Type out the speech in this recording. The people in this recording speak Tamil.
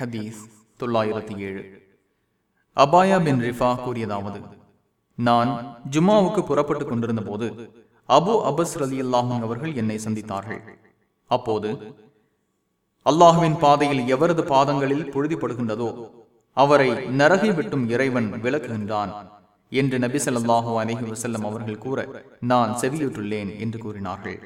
ஹதீஸ் தொள்ளாயிரத்தி ஏழு. அபாயா பின் ரிஃபா கூறியதாவது நான் ஜும்மாவுக்கு புறப்பட்டுக் கொண்டிருந்த போது அபு அபஸ் ரலி அல்லாஹும் அவர்கள் என்னை சந்தித்தார்கள். அப்போது அல்லாஹுவின் பாதையில் எவரது பாதங்களில் புழுதிப்படுகின்றதோ அவரை நரகை விட்டும் இறைவன் விளக்குகின்றான் என்று நபி ஸல்லல்லாஹு அலஹி வசல்லம் அவர்கள் கூற நான் செவியுற்றுள்ளேன் என்று கூறினார்கள்.